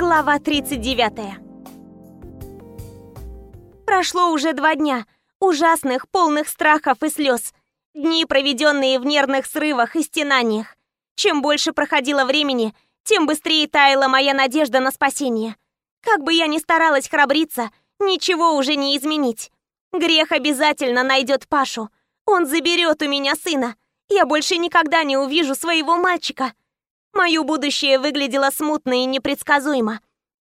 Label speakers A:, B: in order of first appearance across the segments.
A: Глава 39 Прошло уже два дня, ужасных, полных страхов и слез. Дни, проведенные в нервных срывах и стенаниях. Чем больше проходило времени, тем быстрее таяла моя надежда на спасение. Как бы я ни старалась храбриться, ничего уже не изменить. Грех обязательно найдет Пашу. Он заберет у меня сына. Я больше никогда не увижу своего мальчика. Мое будущее выглядело смутно и непредсказуемо.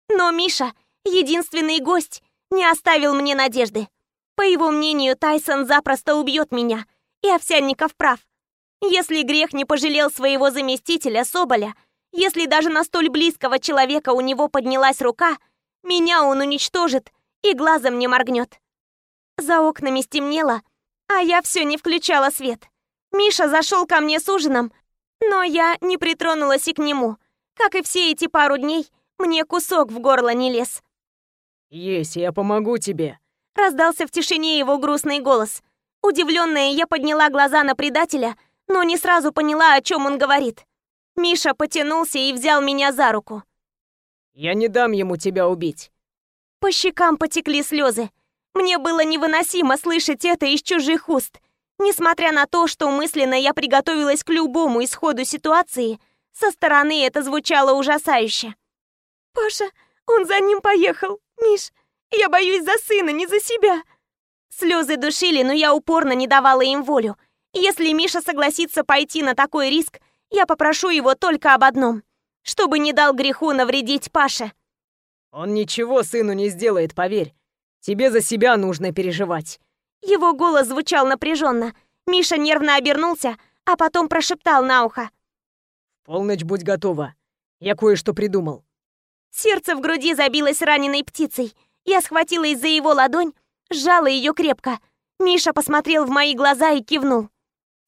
A: Но Миша, единственный гость, не оставил мне надежды. По его мнению, Тайсон запросто убьет меня, и Овсянников прав. Если грех не пожалел своего заместителя Соболя, если даже на столь близкого человека у него поднялась рука, меня он уничтожит и глазом не моргнет. За окнами стемнело, а я все не включала свет. Миша зашел ко мне с ужином, но я не притронулась и к нему. Как и все эти пару дней, мне кусок в горло не лез.
B: «Есть, я помогу тебе», —
A: раздался в тишине его грустный голос. Удивленная, я подняла глаза на предателя, но не сразу поняла, о чем он говорит. Миша потянулся и взял меня за руку.
B: «Я не дам ему тебя убить».
A: По щекам потекли слезы. Мне было невыносимо слышать это из чужих уст. Несмотря на то, что мысленно я приготовилась к любому исходу ситуации, со стороны это звучало ужасающе. «Паша, он за ним поехал. Миш, я боюсь за сына, не за себя». Слезы душили, но я упорно не давала им волю. Если Миша согласится пойти на такой риск, я попрошу его только об одном. Чтобы не дал греху навредить Паше.
B: Он ничего сыну не сделает, поверь. Тебе за себя нужно переживать.
A: Его голос звучал напряженно. Миша нервно обернулся, а потом прошептал на ухо.
B: «В полночь будь готова. Я кое-что придумал».
A: Сердце в груди забилось раненой птицей. Я схватилась за его ладонь, сжала ее крепко. Миша посмотрел в мои глаза и кивнул.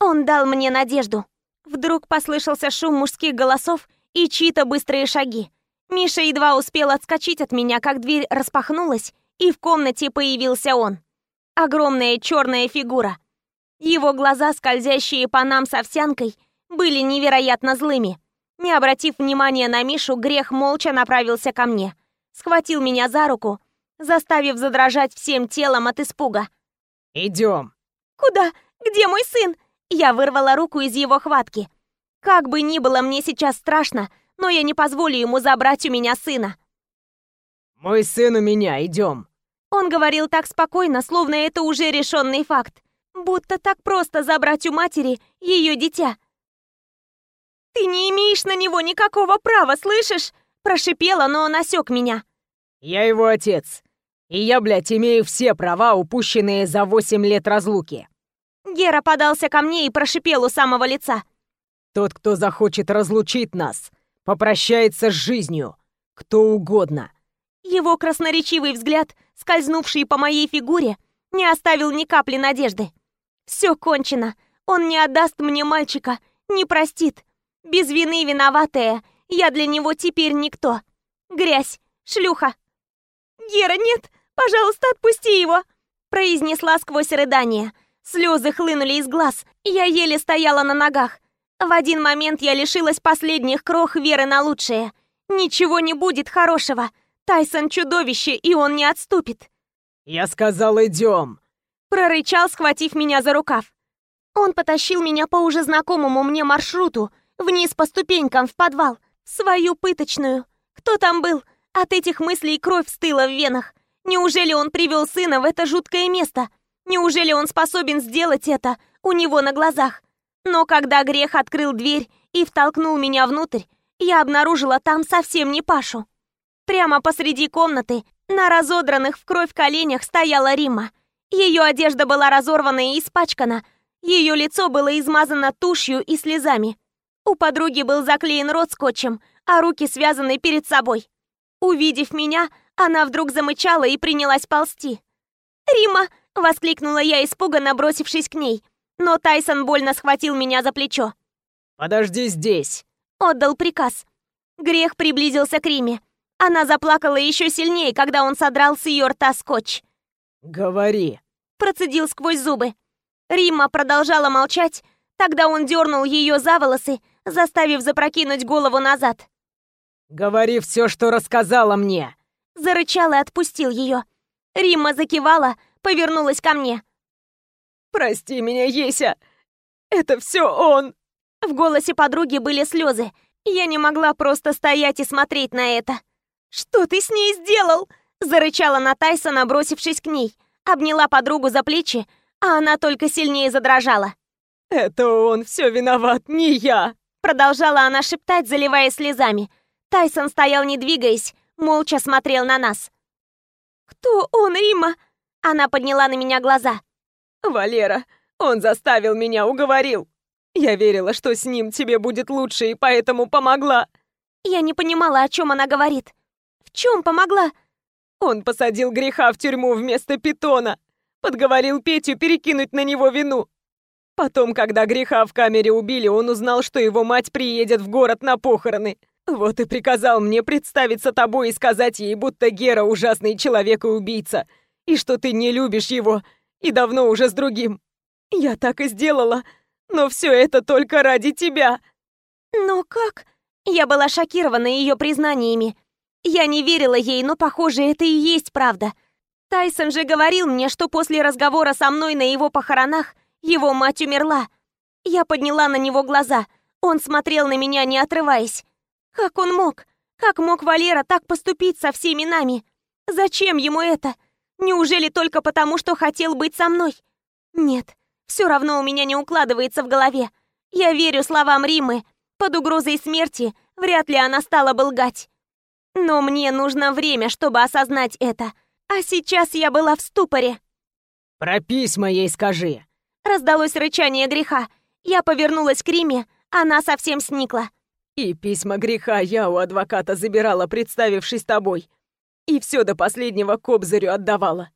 A: Он дал мне надежду. Вдруг послышался шум мужских голосов и чьи-то быстрые шаги. Миша едва успел отскочить от меня, как дверь распахнулась, и в комнате появился он огромная черная фигура. Его глаза, скользящие по нам с овсянкой, были невероятно злыми. Не обратив внимания на Мишу, грех молча направился ко мне. Схватил меня за руку, заставив задрожать всем телом от испуга.
B: «Идем!»
A: «Куда? Где мой сын?» Я вырвала руку из его хватки. Как бы ни было мне сейчас страшно, но я не позволю ему забрать у меня сына.
B: «Мой сын у меня, идем!»
A: Он говорил так спокойно, словно это уже решенный факт. Будто так просто забрать у матери ее дитя. «Ты не имеешь на него никакого права, слышишь?» Прошипела, но он осек меня.
B: «Я его отец. И я, блядь, имею все права, упущенные за восемь лет разлуки».
A: Гера подался ко мне и прошипел у самого лица.
B: «Тот, кто захочет разлучить нас, попрощается с жизнью. Кто угодно.
A: Его красноречивый взгляд, скользнувший по моей фигуре, не оставил ни капли надежды. Все кончено. Он не отдаст мне мальчика, не простит. Без вины виноватая, я для него теперь никто. Грязь, шлюха. «Гера, нет! Пожалуйста, отпусти его!» произнесла сквозь рыдание. Слезы хлынули из глаз, я еле стояла на ногах. В один момент я лишилась последних крох веры на лучшее. Ничего не будет хорошего. Тайсон чудовище, и он не отступит.
B: «Я сказал, идем!»
A: Прорычал, схватив меня за рукав. Он потащил меня по уже знакомому мне маршруту, вниз по ступенькам в подвал, свою пыточную. Кто там был? От этих мыслей кровь стыла в венах. Неужели он привел сына в это жуткое место? Неужели он способен сделать это у него на глазах? Но когда грех открыл дверь и втолкнул меня внутрь, я обнаружила там совсем не Пашу. Прямо посреди комнаты, на разодранных в кровь коленях, стояла Рима. Ее одежда была разорвана и испачкана. Ее лицо было измазано тушью и слезами. У подруги был заклеен рот скотчем, а руки связаны перед собой. Увидев меня, она вдруг замычала и принялась ползти. «Рима!» — воскликнула я, испуганно бросившись к ней. Но Тайсон больно схватил меня за плечо.
B: «Подожди здесь!»
A: — отдал приказ. Грех приблизился к Риме. Она заплакала еще сильнее, когда он содрал с ее рта скотч.
B: «Говори», —
A: процедил сквозь зубы. Римма продолжала молчать, тогда он дернул ее за волосы, заставив запрокинуть голову назад.
B: Говори все, что рассказала мне!»
A: Зарычал и отпустил ее. Римма закивала, повернулась ко мне.
B: «Прости меня, Еся! Это все он!»
A: В голосе подруги были слезы. Я не могла просто стоять и смотреть на это. «Что ты с ней сделал?» Зарычала на Тайсона, бросившись к ней. Обняла подругу за плечи, а она только сильнее задрожала.
B: «Это он все виноват, не я!»
A: Продолжала она шептать, заливая слезами. Тайсон стоял не двигаясь, молча смотрел на нас. «Кто он, Рима?» Она подняла на меня глаза.
B: «Валера, он заставил меня, уговорил. Я верила, что с ним тебе будет лучше, и поэтому помогла».
A: Я не понимала, о чем она говорит. «В чем помогла?»
B: Он посадил греха в тюрьму вместо питона. Подговорил Петю перекинуть на него вину. Потом, когда греха в камере убили, он узнал, что его мать приедет в город на похороны. Вот и приказал мне представиться тобой и сказать ей, будто Гера ужасный человек и убийца, и что ты не любишь его, и давно уже с другим. Я так и сделала, но все это только ради тебя.
A: Но как? Я была шокирована ее признаниями. Я не верила ей, но, похоже, это и есть правда. Тайсон же говорил мне, что после разговора со мной на его похоронах его мать умерла. Я подняла на него глаза. Он смотрел на меня, не отрываясь. Как он мог? Как мог Валера так поступить со всеми нами? Зачем ему это? Неужели только потому, что хотел быть со мной? Нет, все равно у меня не укладывается в голове. Я верю словам Римы. Под угрозой смерти вряд ли она стала бы лгать. Но мне нужно время, чтобы осознать это. А сейчас я была в ступоре.
B: «Про письма ей скажи!»
A: Раздалось рычание греха. Я повернулась к Риме, она совсем сникла.
B: И письма греха я у адвоката забирала, представившись тобой. И все до последнего Кобзарю отдавала.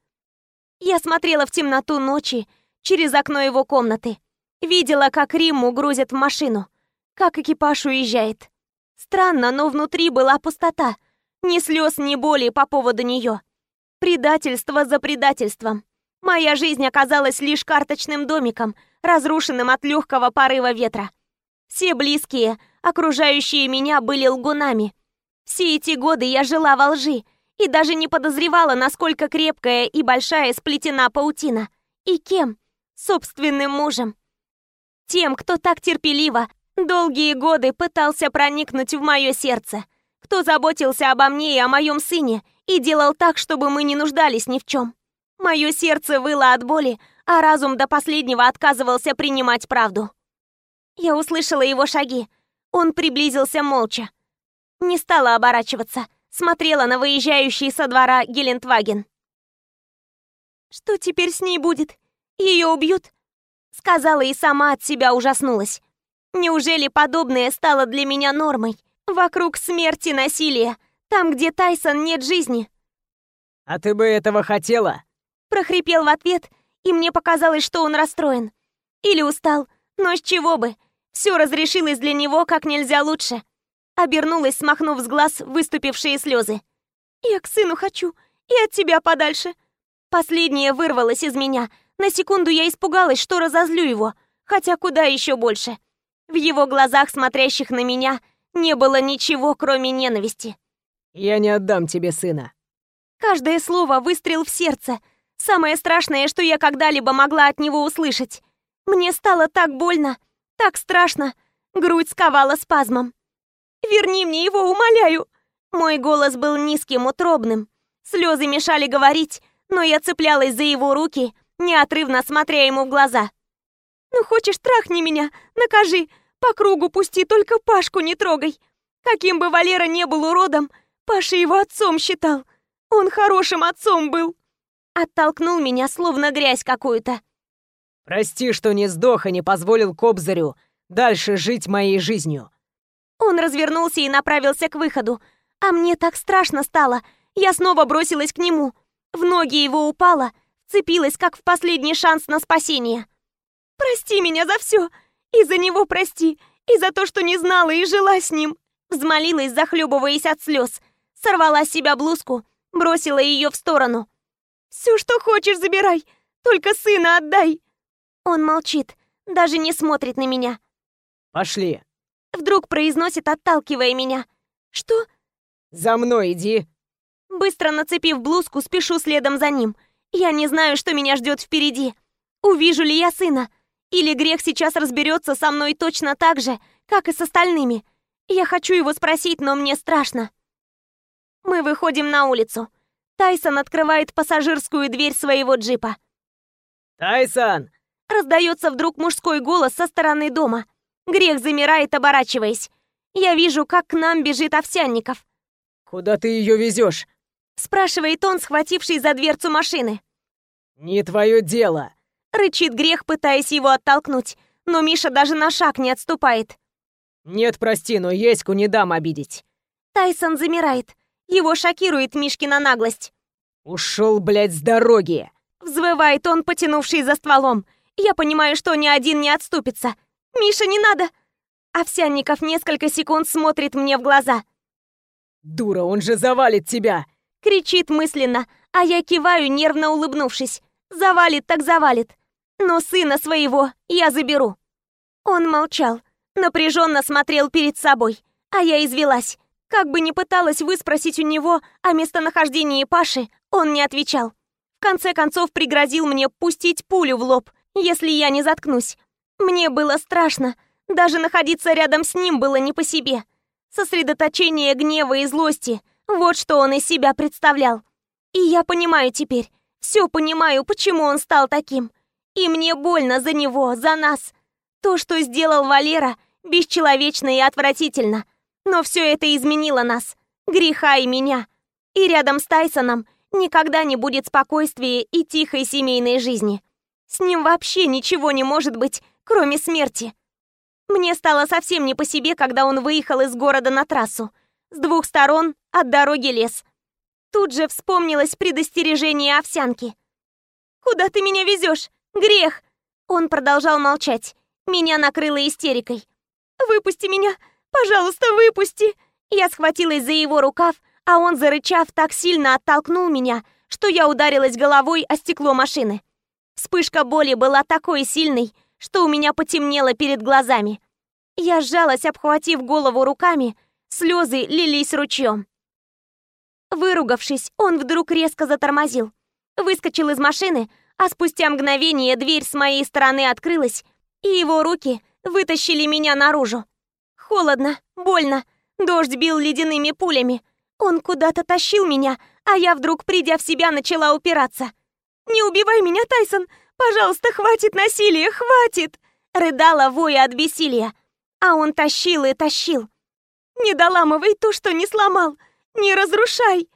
A: Я смотрела в темноту ночи через окно его комнаты. Видела, как Римму грузят в машину, как экипаж уезжает. Странно, но внутри была пустота. Ни слез, ни боли по поводу нее. Предательство за предательством. Моя жизнь оказалась лишь карточным домиком, разрушенным от легкого порыва ветра. Все близкие, окружающие меня, были лгунами. Все эти годы я жила во лжи и даже не подозревала, насколько крепкая и большая сплетена паутина. И кем? Собственным мужем. Тем, кто так терпеливо, долгие годы пытался проникнуть в мое сердце, кто заботился обо мне и о моем сыне и делал так, чтобы мы не нуждались ни в чем. Мое сердце выло от боли, а разум до последнего отказывался принимать правду. Я услышала его шаги. Он приблизился молча. Не стала оборачиваться, смотрела на выезжающий со двора Гелендваген. «Что теперь с ней будет? Ее убьют?» Сказала и сама от себя ужаснулась. Неужели подобное стало для меня нормой? Вокруг смерти насилия, там, где Тайсон нет жизни.
B: «А ты бы этого хотела?»
A: Прохрипел в ответ, и мне показалось, что он расстроен. Или устал, но с чего бы? Все разрешилось для него как нельзя лучше. Обернулась, смахнув с глаз выступившие слезы. «Я к сыну хочу, и от тебя подальше». Последнее вырвалось из меня. На секунду я испугалась, что разозлю его, хотя куда еще больше. В его глазах, смотрящих на меня, не было ничего, кроме ненависти.
B: «Я не отдам тебе сына».
A: Каждое слово — выстрел в сердце. Самое страшное, что я когда-либо могла от него услышать. Мне стало так больно. Так страшно. Грудь сковала спазмом. «Верни мне его, умоляю!» Мой голос был низким, утробным. Слезы мешали говорить, но я цеплялась за его руки, неотрывно смотря ему в глаза. «Ну хочешь, трахни меня, накажи, по кругу пусти, только Пашку не трогай. Каким бы Валера не был уродом, Паша его отцом считал. Он хорошим отцом был». Оттолкнул меня, словно грязь какую-то.
B: Прости, что не сдох и не позволил Кобзарю дальше жить моей жизнью.
A: Он развернулся и направился к выходу. А мне так страшно стало. Я снова бросилась к нему. В ноги его упала, цепилась, как в последний шанс на спасение. «Прости меня за все! И за него прости! И за то, что не знала и жила с ним!» Взмолилась, захлебываясь от слез. Сорвала с себя блузку, бросила ее в сторону. «Все, что хочешь, забирай! Только сына отдай!» Он молчит, даже не смотрит на меня.
B: «Пошли!»
A: Вдруг произносит, отталкивая меня. «Что?»
B: «За мной иди!»
A: Быстро нацепив блузку, спешу следом за ним. Я не знаю, что меня ждет впереди. Увижу ли я сына? Или грех сейчас разберется со мной точно так же, как и с остальными? Я хочу его спросить, но мне страшно. Мы выходим на улицу. Тайсон открывает пассажирскую дверь своего джипа.
B: «Тайсон!»
A: Раздается вдруг мужской голос со стороны дома. Грех замирает, оборачиваясь. Я вижу, как к нам бежит Овсянников.
B: «Куда ты ее везешь?»
A: Спрашивает он, схвативший за дверцу машины.
B: «Не твое дело!»
A: Рычит Грех, пытаясь его оттолкнуть. Но Миша даже на шаг не отступает.
B: «Нет, прости, но Еську не дам обидеть».
A: Тайсон замирает. Его шокирует Мишкина наглость.
B: «Ушел, блядь, с дороги!»
A: Взвывает он, потянувший за стволом. Я понимаю, что ни один не отступится. «Миша, не надо!» Овсянников несколько секунд смотрит мне в глаза.
B: «Дура, он же завалит тебя!»
A: Кричит мысленно, а я киваю, нервно улыбнувшись. Завалит так завалит. Но сына своего я заберу. Он молчал, напряженно смотрел перед собой, а я извелась. Как бы ни пыталась выспросить у него о местонахождении Паши, он не отвечал. В конце концов пригрозил мне пустить пулю в лоб, если я не заткнусь. Мне было страшно. Даже находиться рядом с ним было не по себе. Сосредоточение гнева и злости — вот что он из себя представлял. И я понимаю теперь, все понимаю, почему он стал таким. И мне больно за него, за нас. То, что сделал Валера, бесчеловечно и отвратительно. Но все это изменило нас, греха и меня. И рядом с Тайсоном никогда не будет спокойствия и тихой семейной жизни. С ним вообще ничего не может быть, кроме смерти. Мне стало совсем не по себе, когда он выехал из города на трассу. С двух сторон от дороги лес. Тут же вспомнилось предостережение овсянки. «Куда ты меня везешь? Грех!» Он продолжал молчать. Меня накрыло истерикой. «Выпусти меня! Пожалуйста, выпусти!» Я схватилась за его рукав, а он, зарычав, так сильно оттолкнул меня, что я ударилась головой о стекло машины. Вспышка боли была такой сильной, что у меня потемнело перед глазами. Я сжалась, обхватив голову руками, слезы лились ручьем. Выругавшись, он вдруг резко затормозил. Выскочил из машины, а спустя мгновение дверь с моей стороны открылась, и его руки вытащили меня наружу. Холодно, больно, дождь бил ледяными пулями. Он куда-то тащил меня, а я вдруг, придя в себя, начала упираться. «Не убивай меня, Тайсон! Пожалуйста, хватит насилия, хватит!» Рыдала, воя от бессилия. А он тащил и тащил. «Не доламывай то, что не сломал! Не разрушай!»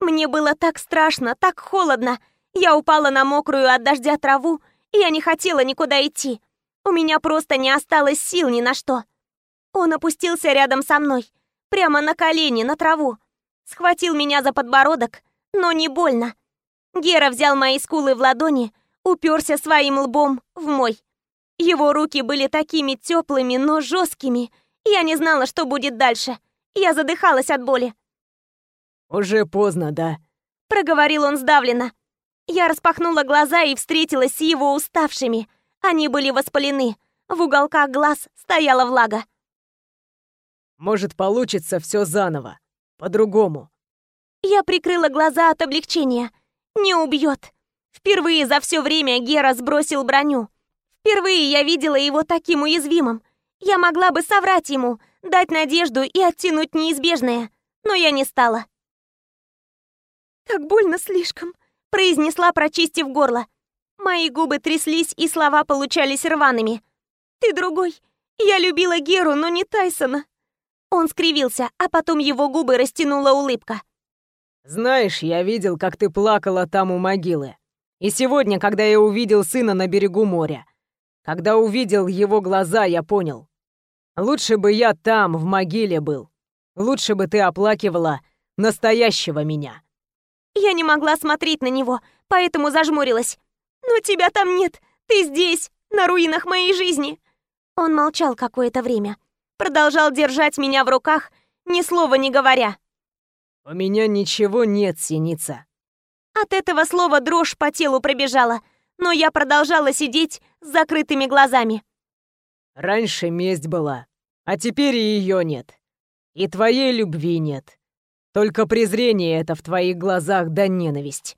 A: Мне было так страшно, так холодно. Я упала на мокрую от дождя траву, и я не хотела никуда идти. У меня просто не осталось сил ни на что. Он опустился рядом со мной, прямо на колени, на траву. Схватил меня за подбородок, но не больно. Гера взял мои скулы в ладони, уперся своим лбом в мой. Его руки были такими теплыми, но жесткими. Я не знала, что будет дальше. Я задыхалась от боли.
B: «Уже поздно, да?»
A: Проговорил он сдавленно. Я распахнула глаза и встретилась с его уставшими. Они были воспалены. В уголках глаз стояла влага.
B: «Может, получится все заново. По-другому».
A: Я прикрыла глаза от облегчения. Не убьет. Впервые за все время Гера сбросил броню. Впервые я видела его таким уязвимым. Я могла бы соврать ему, дать надежду и оттянуть неизбежное, но я не стала. «Так больно слишком», — произнесла, прочистив горло. Мои губы тряслись, и слова получались рваными. «Ты другой. Я любила Геру, но не Тайсона». Он скривился, а потом его губы растянула улыбка.
B: «Знаешь, я видел, как ты плакала там у могилы. И сегодня, когда я увидел сына на берегу моря, когда увидел его глаза, я понял. Лучше бы я там, в могиле был. Лучше бы ты оплакивала настоящего меня».
A: Я не могла смотреть на него, поэтому зажмурилась. «Но тебя там нет! Ты здесь, на руинах моей жизни!» Он молчал какое-то время. Продолжал держать меня в руках, ни слова не говоря.
B: «У меня ничего нет, синица».
A: От этого слова дрожь по телу пробежала, но я продолжала сидеть с закрытыми глазами.
B: «Раньше месть была, а теперь и ее нет. И твоей любви нет. Только презрение это в твоих глазах да ненависть.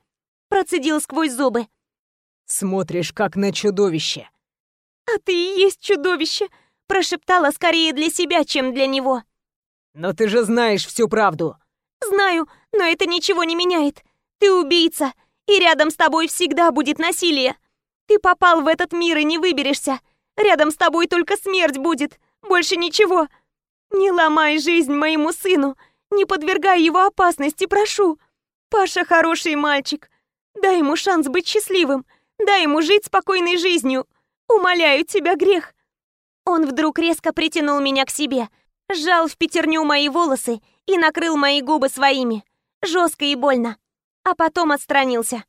A: Процедил сквозь зубы.
B: Смотришь, как на чудовище.
A: А ты и есть чудовище, прошептала скорее для себя, чем для него.
B: Но ты же знаешь всю правду.
A: Знаю, но это ничего не меняет. Ты убийца, и рядом с тобой всегда будет насилие. Ты попал в этот мир и не выберешься. Рядом с тобой только смерть будет, больше ничего. Не ломай жизнь моему сыну, не подвергай его опасности, прошу. Паша хороший мальчик. Дай ему шанс быть счастливым. Дай ему жить спокойной жизнью. Умоляю тебя, грех. Он вдруг резко притянул меня к себе, сжал в пятерню мои волосы и накрыл мои губы своими. Жестко и больно. А потом отстранился.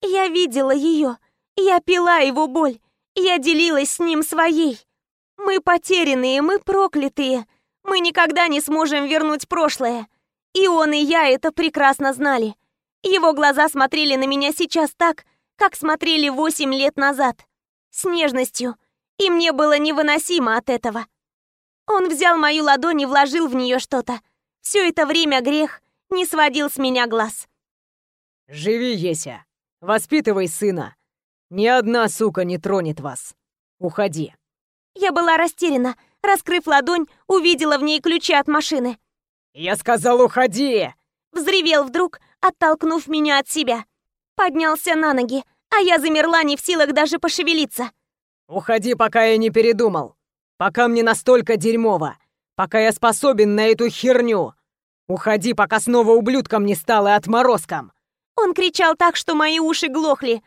A: Я видела ее. Я пила его боль. Я делилась с ним своей. Мы потерянные, мы проклятые. Мы никогда не сможем вернуть прошлое. И он, и я это прекрасно знали. Его глаза смотрели на меня сейчас так, как смотрели восемь лет назад. С нежностью. И мне было невыносимо от этого. Он взял мою ладонь и вложил в нее что-то. Все это время грех не сводил с меня глаз.
B: «Живи, Еся. Воспитывай сына. Ни одна сука не тронет вас. Уходи».
A: Я была растеряна. Раскрыв ладонь, увидела в ней ключи от машины.
B: «Я сказал, уходи!»
A: Взревел вдруг, оттолкнув меня от себя. Поднялся на ноги, а я замерла не в силах даже пошевелиться.
B: «Уходи, пока я не передумал. Пока мне настолько дерьмово. Пока я способен на эту херню. Уходи, пока снова ублюдком не стал и отморозком!»
A: Он кричал так, что мои уши глохли.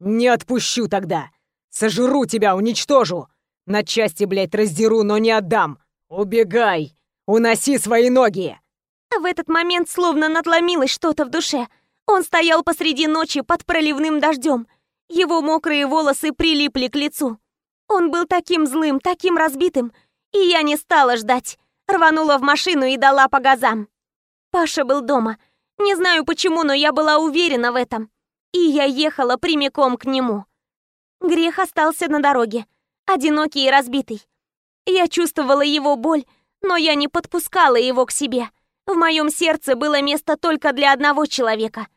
B: «Не отпущу тогда! Сожру тебя, уничтожу! На части, блядь, раздеру, но не отдам! Убегай! Уноси свои ноги!»
A: В этот момент словно надломилось что-то в душе. Он стоял посреди ночи под проливным дождем. Его мокрые волосы прилипли к лицу. Он был таким злым, таким разбитым. И я не стала ждать. Рванула в машину и дала по газам. Паша был дома. Не знаю почему, но я была уверена в этом. И я ехала прямиком к нему. Грех остался на дороге, одинокий и разбитый. Я чувствовала его боль, но я не подпускала его к себе. В моем сердце было место только для одного человека.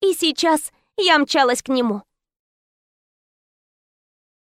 A: И сейчас я мчалась к нему.